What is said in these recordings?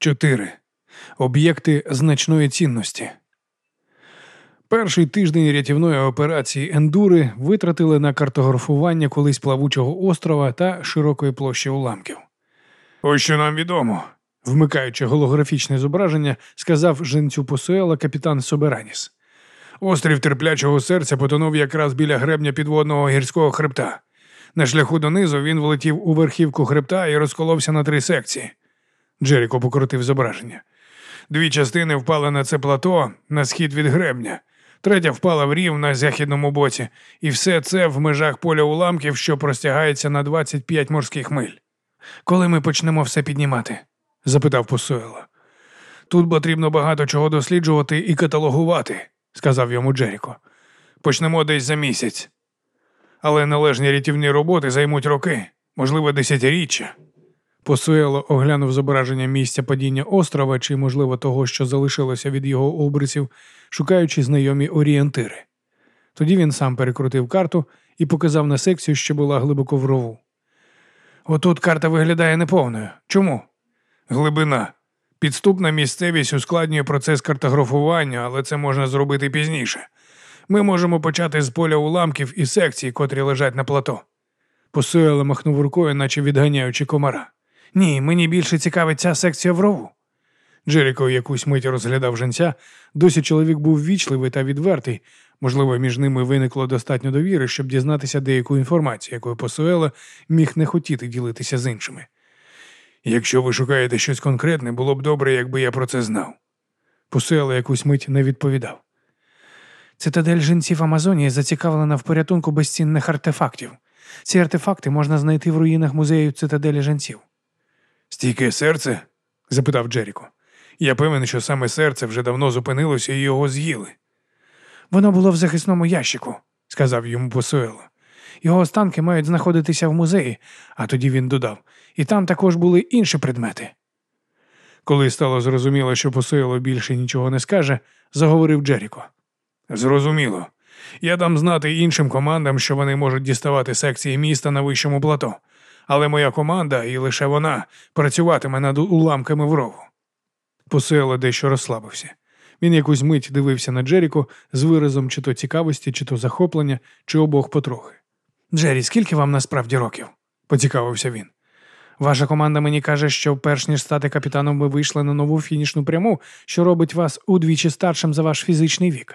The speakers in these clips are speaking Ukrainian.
4. Об'єкти значної цінності. Перший тиждень рятівної операції Ендури витратили на картографування колись плавучого острова та широкої площі уламків. Ось що нам відомо, вмикаючи голографічне зображення, сказав женцю Посуела капітан Собераніс. Острів терплячого серця потонув якраз біля гребня підводного гірського хребта. На шляху донизу він влетів у верхівку хребта і розколовся на три секції. Джеріко покрутив зображення. Дві частини впали на це плато на схід від гребня, третя впала в рів на західному боці, і все це в межах поля уламків, що простягається на 25 морських миль. Коли ми почнемо все піднімати? запитав Посуело. Тут потрібно багато чого досліджувати і каталогувати, сказав йому Джеріко. Почнемо десь за місяць. Але належні рятівні роботи займуть роки, можливо, десятиріччя. Посуело оглянув зображення місця падіння острова чи, можливо, того, що залишилося від його обрисів, шукаючи знайомі орієнтири. Тоді він сам перекрутив карту і показав на секцію, що була глибоко в рову. Отут карта виглядає неповною. Чому? Глибина. Підступна місцевість ускладнює процес картографування, але це можна зробити пізніше. Ми можемо почати з поля уламків і секцій, котрі лежать на плато. Посуело махнув рукою, наче відганяючи комара. Ні, мені більше цікавить ця секція в рову. Джеріко якусь мить розглядав женця. Досі чоловік був вічливий та відвертий. Можливо, між ними виникло достатньо довіри, щоб дізнатися деяку інформацію, якою Посуело міг не хотіти ділитися з іншими. Якщо ви шукаєте щось конкретне, було б добре, якби я про це знав. Посуело якусь мить не відповідав. Цитадель жінців Амазонії зацікавлена в порятунку безцінних артефактів. Ці артефакти можна знайти в руїнах музею цитаделі жінців. Стійке серце? запитав Джеріко. Я певен, що саме серце вже давно зупинилося і його з'їли. Воно було в захисному ящику, сказав йому Посуело. Його останки мають знаходитися в музеї, а тоді він додав, і там також були інші предмети. Коли стало зрозуміло, що Посуело більше нічого не скаже, заговорив Джеріко. Зрозуміло. Я дам знати іншим командам, що вони можуть діставати секції міста на вищому плато але моя команда, і лише вона, працюватиме над уламками в рову. Посуело дещо розслабився. Він якусь мить дивився на Джеріко з виразом чи то цікавості, чи то захоплення, чи обох потрохи. Джері, скільки вам насправді років? поцікавився він. Ваша команда мені каже, що перш ніж стати капітаном, ви вийшли на нову фінішну пряму, що робить вас удвічі старшим за ваш фізичний вік.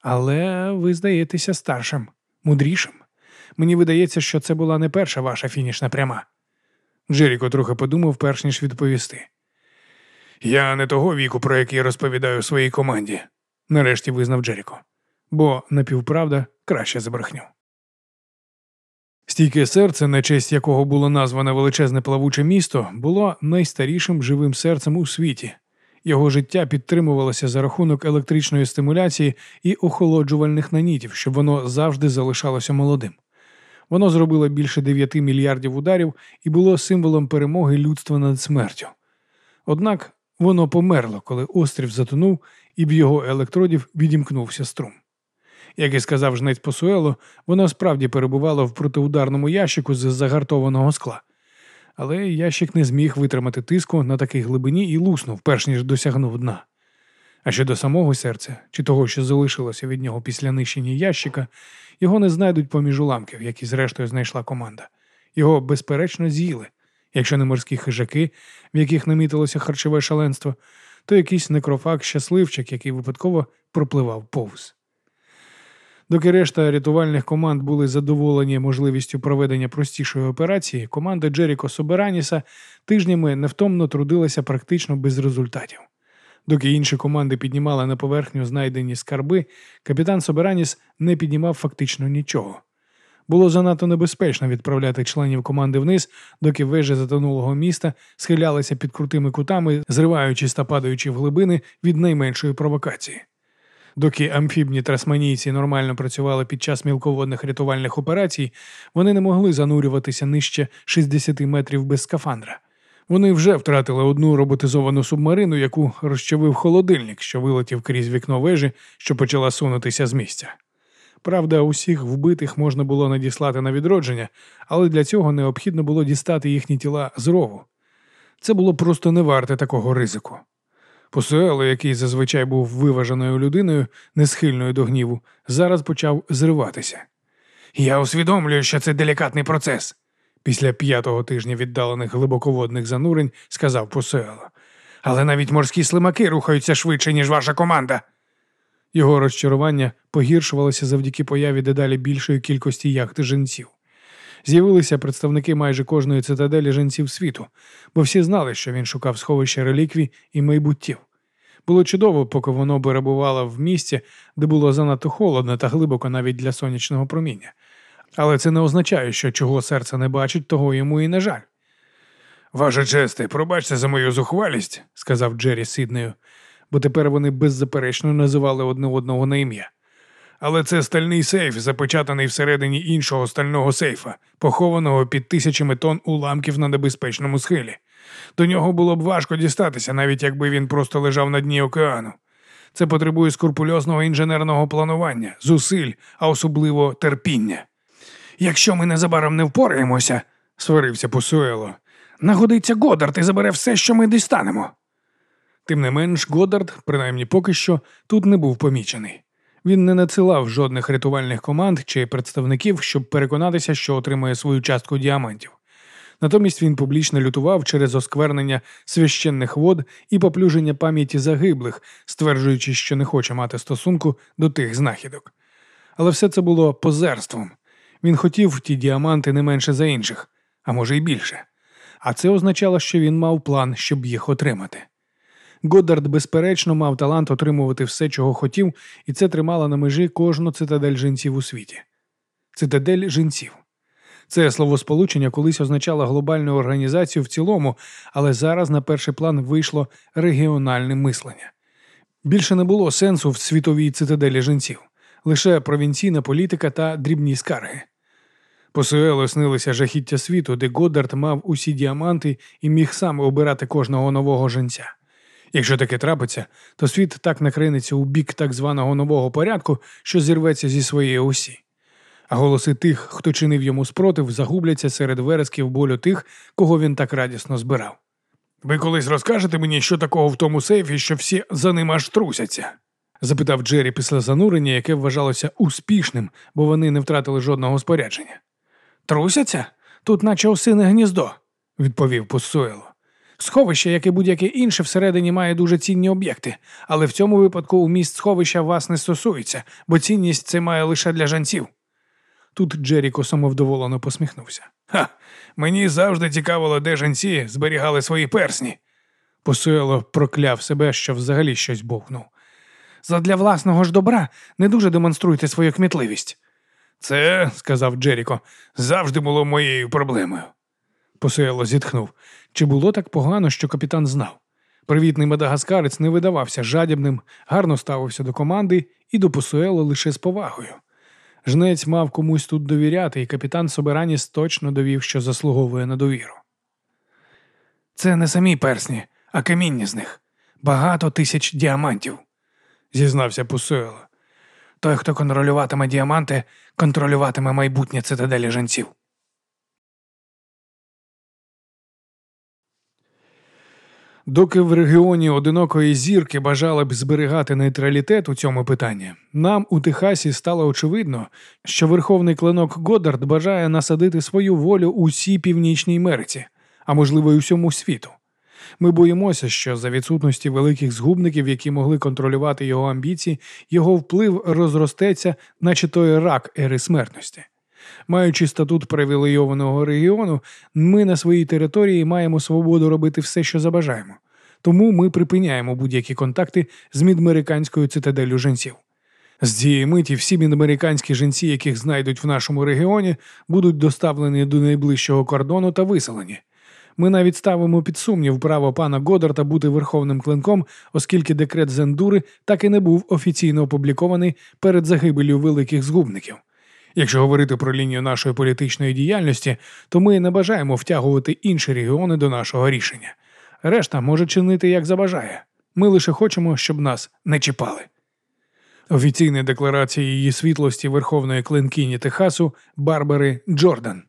Але ви здаєтеся старшим, мудрішим. Мені видається, що це була не перша ваша фінішна пряма. Джеріко трохи подумав, перш ніж відповісти. Я не того віку, про який розповідаю своїй команді, нарешті визнав Джеріко, бо напівправда краще за брехню. Стійке серце, на честь якого було назване величезне плавуче місто, було найстарішим живим серцем у світі. Його життя підтримувалося за рахунок електричної стимуляції і охолоджувальних нанітів, щоб воно завжди залишалося молодим. Воно зробило більше 9 мільярдів ударів і було символом перемоги людства над смертю. Однак воно померло, коли острів затонув і в його електродів відімкнувся струм. Як і сказав жнець Посуело, воно справді перебувало в протиударному ящику з загартованого скла. Але ящик не зміг витримати тиску на такій глибині і луснув, перш ніж досягнув дна. А щодо самого серця, чи того, що залишилося від нього після нищення ящика, його не знайдуть поміж уламків, які зрештою знайшла команда. Його, безперечно, з'їли. Якщо не морські хижаки, в яких намітилося харчове шаленство, то якийсь некрофаг щасливчик, який випадково пропливав повз. Доки решта рятувальних команд були задоволені можливістю проведення простішої операції, команда Джеріко Собераніса тижнями невтомно трудилася практично без результатів. Доки інші команди піднімали на поверхню знайдені скарби, капітан Собераніс не піднімав фактично нічого. Було занадто небезпечно відправляти членів команди вниз, доки вежі затонулого міста схилялися під крутими кутами, зриваючись та падаючи в глибини від найменшої провокації. Доки амфібні трасманійці нормально працювали під час мілководних рятувальних операцій, вони не могли занурюватися нижче 60 метрів без скафандра. Вони вже втратили одну роботизовану субмарину, яку розчавив холодильник, що вилетів крізь вікно вежі, що почала сунутися з місця. Правда, усіх вбитих можна було надіслати на відродження, але для цього необхідно було дістати їхні тіла з рову. Це було просто не варте такого ризику. Посуело, який зазвичай був виваженою людиною, не схильною до гніву, зараз почав зриватися. Я усвідомлюю, що це делікатний процес. Після п'ятого тижня віддалених глибоководних занурень сказав Посуело. Але навіть морські слимаки рухаються швидше, ніж ваша команда. Його розчарування погіршувалося завдяки появі дедалі більшої кількості яхт жінців. З'явилися представники майже кожної цитаделі жінців світу, бо всі знали, що він шукав сховище реліквій і майбуттів. Було чудово, поки воно перебувало в місці, де було занадто холодно та глибоко навіть для сонячного проміння. Але це не означає, що чого серце не бачить, того йому і не жаль. Ваша честе, пробачте за мою зухвалість, сказав Джері Сіднею, бо тепер вони беззаперечно називали одне одного на ім'я. Але це стальний сейф, запечатаний всередині іншого стального сейфа, похованого під тисячами тонн уламків на небезпечному схилі. До нього було б важко дістатися, навіть якби він просто лежав на дні океану. Це потребує скрупульозного інженерного планування, зусиль, а особливо терпіння. Якщо ми незабаром не впораємося, сварився Посуело, нагодиться Годард і забере все, що ми дістанемо. Тим не менш, Годард, принаймні поки що, тут не був помічений. Він не надсилав жодних рятувальних команд чи представників, щоб переконатися, що отримує свою частку діамантів. Натомість він публічно лютував через осквернення священних вод і поплюження пам'яті загиблих, стверджуючи, що не хоче мати стосунку до тих знахідок. Але все це було позерством. Він хотів ті діаманти не менше за інших, а може й більше. А це означало, що він мав план, щоб їх отримати. Годдард, безперечно, мав талант отримувати все, чого хотів, і це тримало на межі кожну цитадель жінців у світі. Цитадель жінців. Це словосполучення колись означало глобальну організацію в цілому, але зараз на перший план вийшло регіональне мислення. Більше не було сенсу в світовій цитаделі жінців, лише провінційна політика та дрібні скарги. Посуело снилися жахіття світу, де Годдард мав усі діаманти і міг сам обирати кожного нового жінця. Якщо таке трапиться, то світ так накринеться у бік так званого нового порядку, що зірветься зі своєї осі. А голоси тих, хто чинив йому спротив, загубляться серед вересків болю тих, кого він так радісно збирав. Ви колись розкажете мені, що такого в тому сейфі, що всі за ним аж трусяться? запитав Джері після занурення, яке вважалося успішним, бо вони не втратили жодного спорядження. Трусяться? Тут, наче осине гніздо, відповів Пуссуело. Сховище, як і будь-яке інше, всередині має дуже цінні об'єкти, але в цьому випадку уміст сховища вас не стосується, бо цінність це має лише для жанців. Тут Джеріко самовдоволено посміхнувся. Ха, мені завжди цікавило, де жанці зберігали свої персні. Посуело прокляв себе, що взагалі щось бовкнув. Задля власного ж добра не дуже демонструйте свою кмітливість. Це, сказав Джеріко, завжди було моєю проблемою. Посуело зітхнув. Чи було так погано, що капітан знав? Привітний мадагаскарець не видавався жадібним, гарно ставився до команди і до Посуело лише з повагою. Жнець мав комусь тут довіряти, і капітан Собераніс точно довів, що заслуговує на довіру. Це не самі персні, а каміння з них. Багато тисяч діамантів, зізнався Пусуело. Той, хто контролюватиме діаманти, контролюватиме майбутнє цитаделі жанців. Доки в регіоні одинокої зірки бажали б зберігати нейтралітет у цьому питанні, нам у Техасі стало очевидно, що верховний клинок Годдард бажає насадити свою волю усій північній Америці, а можливо, й усьому світу. Ми боїмося, що за відсутності великих згубників, які могли контролювати його амбіції, його вплив розростеться, наче той рак ери смертності. Маючи статут привілейованого регіону, ми на своїй території маємо свободу робити все, що забажаємо. Тому ми припиняємо будь-які контакти з мідамериканською цитаделлю жінців. З цієї миті всі мідамериканські жінці, яких знайдуть в нашому регіоні, будуть доставлені до найближчого кордону та виселені. Ми навіть ставимо під сумнів право пана Годарта бути верховним клинком, оскільки декрет Зендури так і не був офіційно опублікований перед загибелью великих згубників. Якщо говорити про лінію нашої політичної діяльності, то ми не бажаємо втягувати інші регіони до нашого рішення. Решта може чинити як забажає. Ми лише хочемо, щоб нас не чіпали. Офіційна декларація її світлості Верховної клинкині Техасу Барбари Джордан.